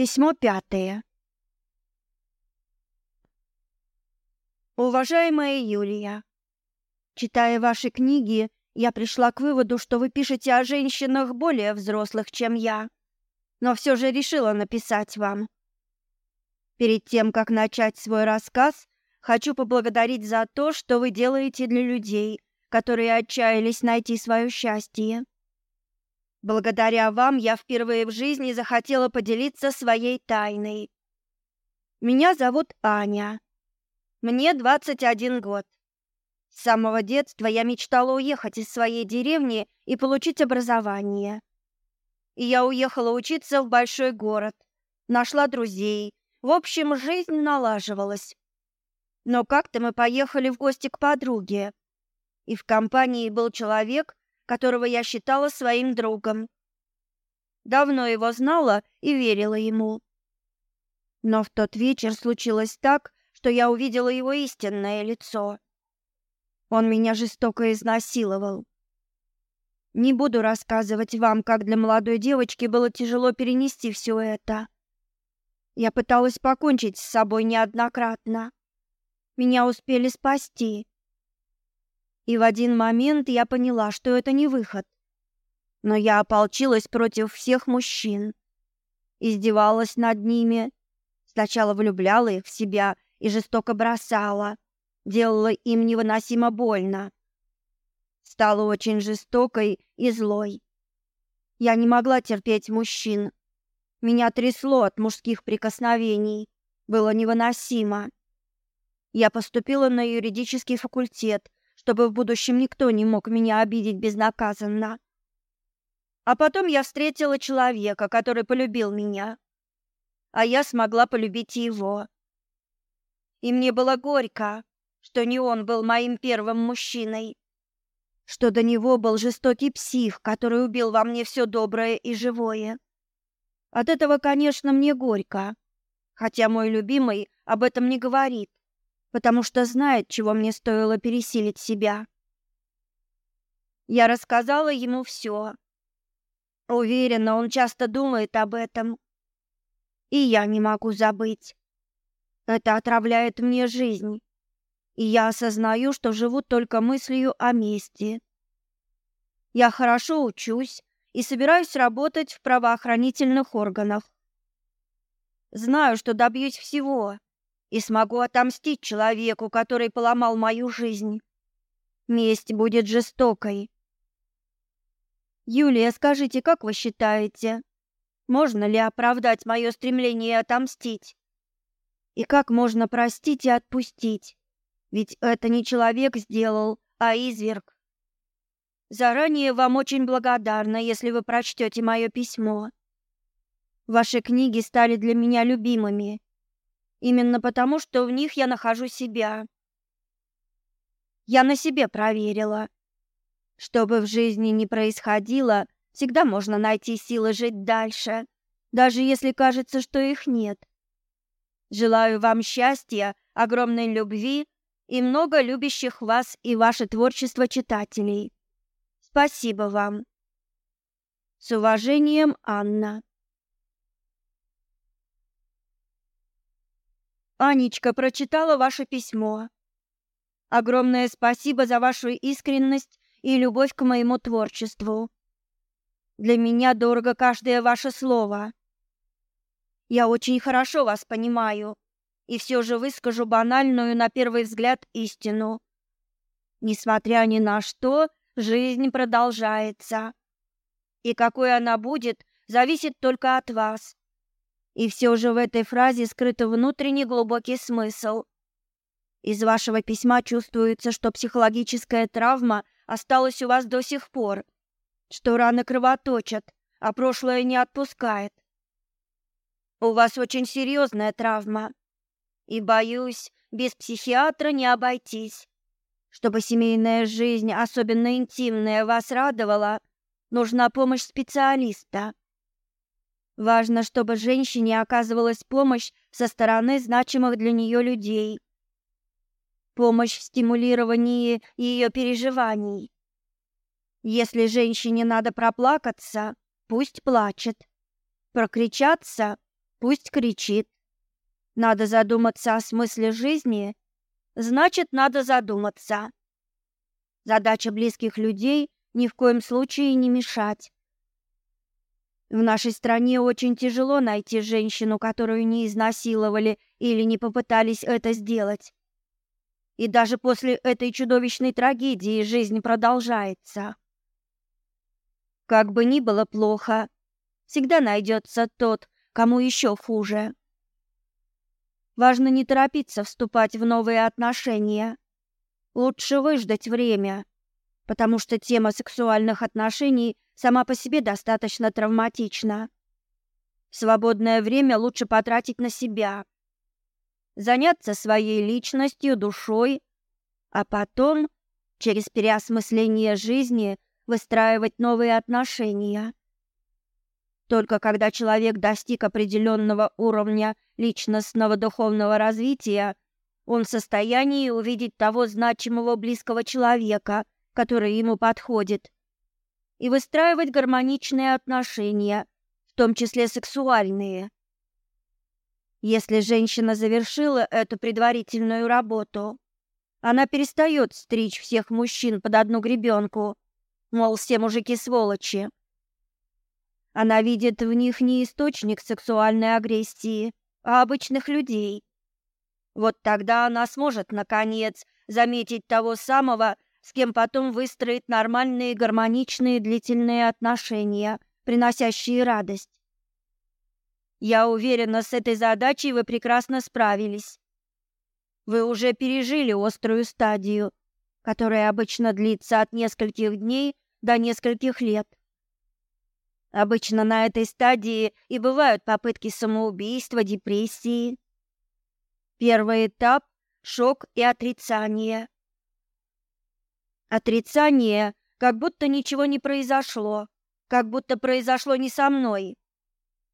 Письмо пятое. Уважаемая Юлия, читая ваши книги, я пришла к выводу, что вы пишете о женщинах более взрослых, чем я, но все же решила написать вам. Перед тем, как начать свой рассказ, хочу поблагодарить за то, что вы делаете для людей, которые отчаялись найти свое счастье. Благодаря вам я впервые в жизни захотела поделиться своей тайной. Меня зовут Аня. Мне 21 год. С самого детства я мечтала уехать из своей деревни и получить образование. И я уехала учиться в большой город, нашла друзей. В общем, жизнь налаживалась. Но как-то мы поехали в гости к подруге, и в компании был человек, которого я считала своим другом. Давно его знала и верила ему. Но в тот вечер случилось так, что я увидела его истинное лицо. Он меня жестоко изнасиловал. Не буду рассказывать вам, как для молодой девочки было тяжело перенести все это. Я пыталась покончить с собой неоднократно. Меня успели спасти, и в один момент я поняла, что это не выход. Но я ополчилась против всех мужчин, издевалась над ними, сначала влюбляла их в себя и жестоко бросала, делала им невыносимо больно. Стала очень жестокой и злой. Я не могла терпеть мужчин. Меня трясло от мужских прикосновений. Было невыносимо. Я поступила на юридический факультет чтобы в будущем никто не мог меня обидеть безнаказанно. А потом я встретила человека, который полюбил меня, а я смогла полюбить его. И мне было горько, что не он был моим первым мужчиной, что до него был жестокий псих, который убил во мне все доброе и живое. От этого, конечно, мне горько, хотя мой любимый об этом не говорит потому что знает, чего мне стоило пересилить себя. Я рассказала ему все. Уверена, он часто думает об этом. И я не могу забыть. Это отравляет мне жизнь. И я осознаю, что живу только мыслью о мести. Я хорошо учусь и собираюсь работать в правоохранительных органах. Знаю, что добьюсь всего, и смогу отомстить человеку, который поломал мою жизнь. Месть будет жестокой. Юлия, скажите, как вы считаете, можно ли оправдать мое стремление отомстить? И как можно простить и отпустить? Ведь это не человек сделал, а изверг. Заранее вам очень благодарна, если вы прочтете мое письмо. Ваши книги стали для меня любимыми. Именно потому, что в них я нахожу себя. Я на себе проверила. Что бы в жизни ни происходило, всегда можно найти силы жить дальше, даже если кажется, что их нет. Желаю вам счастья, огромной любви и много любящих вас и ваше творчество читателей. Спасибо вам. С уважением, Анна. Анечка прочитала ваше письмо. Огромное спасибо за вашу искренность и любовь к моему творчеству. Для меня дорого каждое ваше слово. Я очень хорошо вас понимаю и все же выскажу банальную на первый взгляд истину. Несмотря ни на что, жизнь продолжается. И какой она будет, зависит только от вас. И все же в этой фразе скрыт внутренний глубокий смысл. Из вашего письма чувствуется, что психологическая травма осталась у вас до сих пор, что раны кровоточат, а прошлое не отпускает. У вас очень серьезная травма, и, боюсь, без психиатра не обойтись. Чтобы семейная жизнь, особенно интимная, вас радовала, нужна помощь специалиста. Важно, чтобы женщине оказывалась помощь со стороны значимых для нее людей. Помощь в стимулировании ее переживаний. Если женщине надо проплакаться, пусть плачет. Прокричаться, Пусть кричит. Надо задуматься о смысле жизни, значит, надо задуматься. Задача близких людей ни в коем случае не мешать. В нашей стране очень тяжело найти женщину, которую не изнасиловали или не попытались это сделать. И даже после этой чудовищной трагедии жизнь продолжается. Как бы ни было плохо, всегда найдется тот, кому еще хуже. Важно не торопиться вступать в новые отношения. Лучше выждать время, потому что тема сексуальных отношений сама по себе достаточно травматична. Свободное время лучше потратить на себя. Заняться своей личностью, душой, а потом, через переосмысление жизни, выстраивать новые отношения. Только когда человек достиг определенного уровня личностного духовного развития, он в состоянии увидеть того значимого близкого человека, который ему подходит, и выстраивать гармоничные отношения, в том числе сексуальные. Если женщина завершила эту предварительную работу, она перестает стричь всех мужчин под одну гребенку, мол, все мужики сволочи. Она видит в них не источник сексуальной агрессии, а обычных людей. Вот тогда она сможет, наконец, заметить того самого, с кем потом выстроить нормальные, гармоничные, длительные отношения, приносящие радость. Я уверена, с этой задачей вы прекрасно справились. Вы уже пережили острую стадию, которая обычно длится от нескольких дней до нескольких лет. Обычно на этой стадии и бывают попытки самоубийства, депрессии. Первый этап – шок и отрицание. Отрицание, как будто ничего не произошло, как будто произошло не со мной,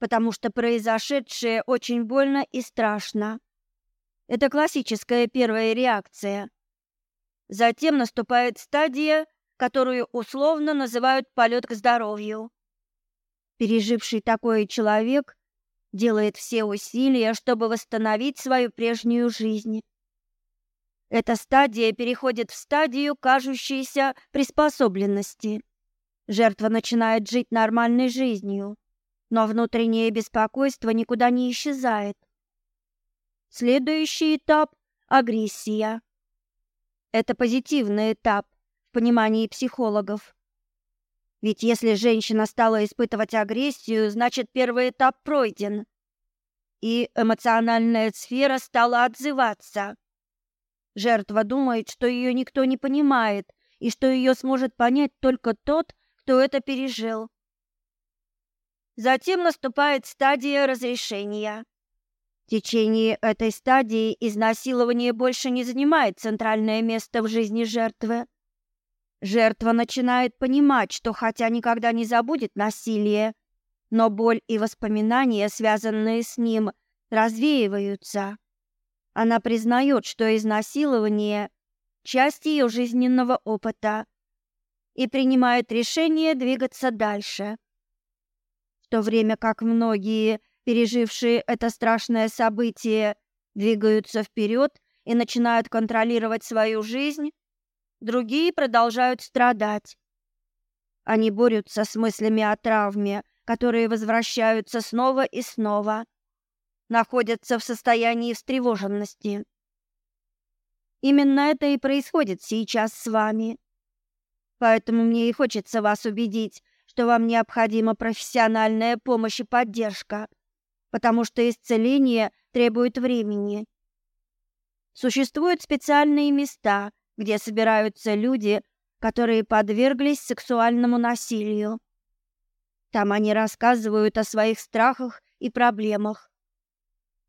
потому что произошедшее очень больно и страшно. Это классическая первая реакция. Затем наступает стадия, которую условно называют полет к здоровью. Переживший такое человек делает все усилия, чтобы восстановить свою прежнюю жизнь. Эта стадия переходит в стадию кажущейся приспособленности. Жертва начинает жить нормальной жизнью, но внутреннее беспокойство никуда не исчезает. Следующий этап – агрессия. Это позитивный этап в понимании психологов. Ведь если женщина стала испытывать агрессию, значит первый этап пройден. И эмоциональная сфера стала отзываться. Жертва думает, что ее никто не понимает, и что ее сможет понять только тот, кто это пережил. Затем наступает стадия разрешения. В течение этой стадии изнасилование больше не занимает центральное место в жизни жертвы. Жертва начинает понимать, что хотя никогда не забудет насилие, но боль и воспоминания, связанные с ним, развеиваются. Она признает, что изнасилование – часть ее жизненного опыта и принимает решение двигаться дальше. В то время как многие, пережившие это страшное событие, двигаются вперед и начинают контролировать свою жизнь, другие продолжают страдать. Они борются с мыслями о травме, которые возвращаются снова и снова, находятся в состоянии встревоженности. Именно это и происходит сейчас с вами. Поэтому мне и хочется вас убедить, что вам необходима профессиональная помощь и поддержка, потому что исцеление требует времени. Существуют специальные места, где собираются люди, которые подверглись сексуальному насилию. Там они рассказывают о своих страхах и проблемах.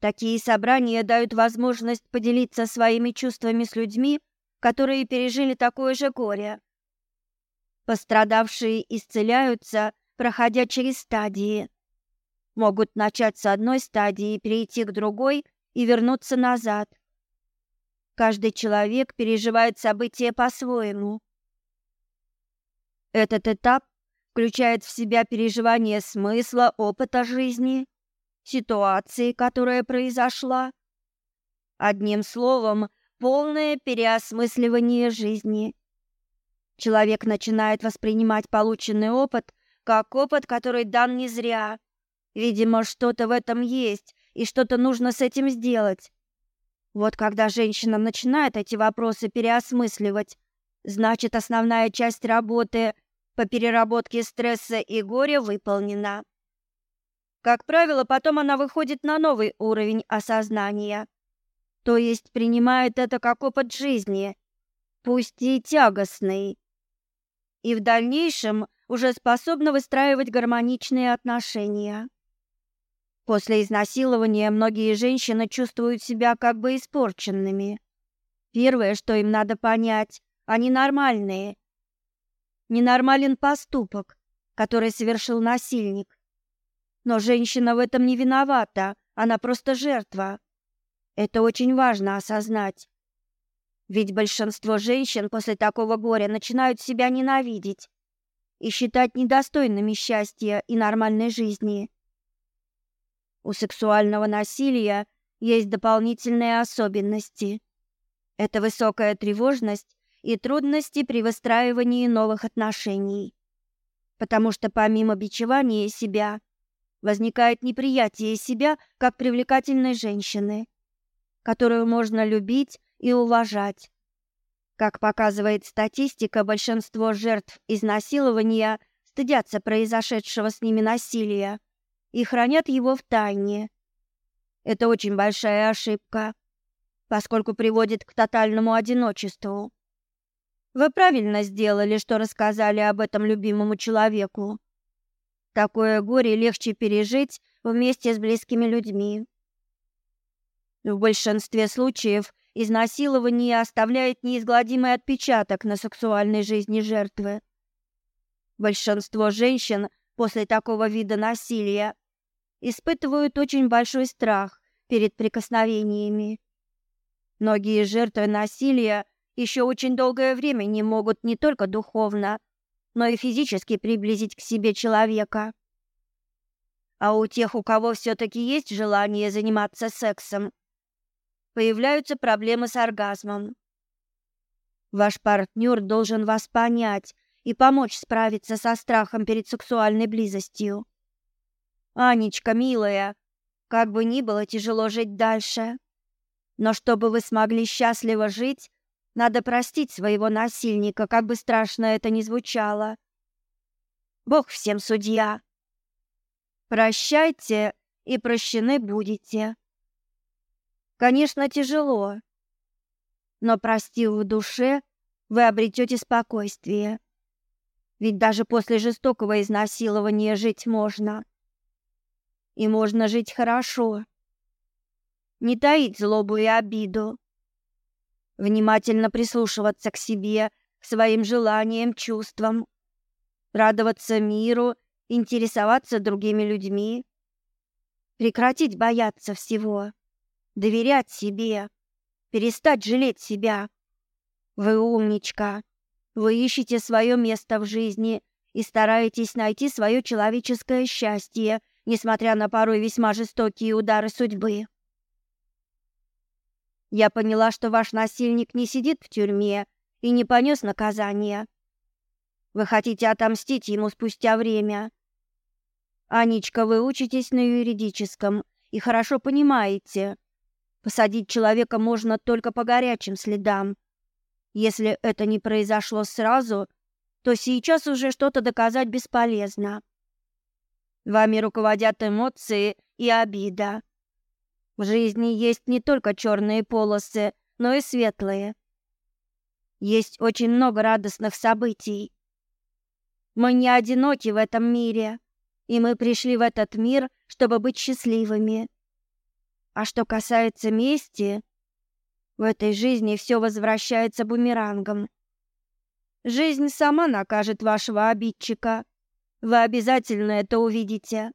Такие собрания дают возможность поделиться своими чувствами с людьми, которые пережили такое же горе. Пострадавшие исцеляются, проходя через стадии. Могут начать с одной стадии, перейти к другой и вернуться назад. Каждый человек переживает события по-своему. Этот этап включает в себя переживание смысла, опыта жизни, ситуации, которая произошла. Одним словом, полное переосмысливание жизни. Человек начинает воспринимать полученный опыт как опыт, который дан не зря. Видимо, что-то в этом есть, и что-то нужно с этим сделать. Вот когда женщина начинает эти вопросы переосмысливать, значит, основная часть работы по переработке стресса и горя выполнена. Как правило, потом она выходит на новый уровень осознания. То есть принимает это как опыт жизни, пусть и тягостный. И в дальнейшем уже способна выстраивать гармоничные отношения. После изнасилования многие женщины чувствуют себя как бы испорченными. Первое, что им надо понять, они нормальные. Ненормален поступок, который совершил насильник. Но женщина в этом не виновата, она просто жертва. Это очень важно осознать. Ведь большинство женщин после такого горя начинают себя ненавидеть и считать недостойными счастья и нормальной жизни. У сексуального насилия есть дополнительные особенности. Это высокая тревожность и трудности при выстраивании новых отношений. Потому что помимо бичевания себя возникает неприятие себя как привлекательной женщины, которую можно любить и уважать. Как показывает статистика, большинство жертв изнасилования стыдятся произошедшего с ними насилия и хранят его в тайне. Это очень большая ошибка, поскольку приводит к тотальному одиночеству. Вы правильно сделали, что рассказали об этом любимому человеку. Такое горе легче пережить вместе с близкими людьми. В большинстве случаев изнасилование оставляет неизгладимый отпечаток на сексуальной жизни жертвы. Большинство женщин после такого вида насилия испытывают очень большой страх перед прикосновениями. Многие жертвы насилия еще очень долгое время не могут не только духовно, но и физически приблизить к себе человека. А у тех, у кого все-таки есть желание заниматься сексом, появляются проблемы с оргазмом. Ваш партнер должен вас понять и помочь справиться со страхом перед сексуальной близостью. Анечка, милая, как бы ни было тяжело жить дальше, но чтобы вы смогли счастливо жить, надо простить своего насильника, как бы страшно это ни звучало. Бог всем судья. Прощайте и прощены будете. Конечно, тяжело, но простив в душе, вы обретете спокойствие. Ведь даже после жестокого изнасилования жить можно. И можно жить хорошо. Не таить злобу и обиду внимательно прислушиваться к себе, к своим желаниям, чувствам, радоваться миру, интересоваться другими людьми, прекратить бояться всего, доверять себе, перестать жалеть себя. Вы умничка. Вы ищете свое место в жизни и стараетесь найти свое человеческое счастье, несмотря на порой весьма жестокие удары судьбы. Я поняла, что ваш насильник не сидит в тюрьме и не понес наказание. Вы хотите отомстить ему спустя время. Анечка, вы учитесь на юридическом и хорошо понимаете, посадить человека можно только по горячим следам. Если это не произошло сразу, то сейчас уже что-то доказать бесполезно. Вами руководят эмоции и обида. В жизни есть не только черные полосы, но и светлые. Есть очень много радостных событий. Мы не одиноки в этом мире, и мы пришли в этот мир, чтобы быть счастливыми. А что касается мести, в этой жизни все возвращается бумерангом. Жизнь сама накажет вашего обидчика. Вы обязательно это увидите.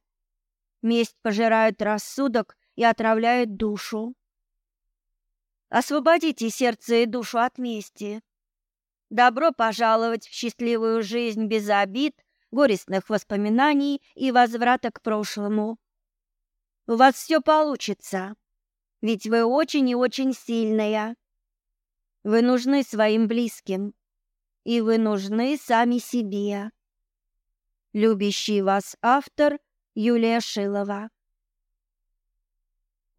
Месть пожирает рассудок и отравляет душу. Освободите сердце и душу от мести. Добро пожаловать в счастливую жизнь без обид, горестных воспоминаний и возврата к прошлому. У вас все получится. Ведь вы очень и очень сильная. Вы нужны своим близким, и вы нужны сами себе. Любящий вас автор Юлия Шилова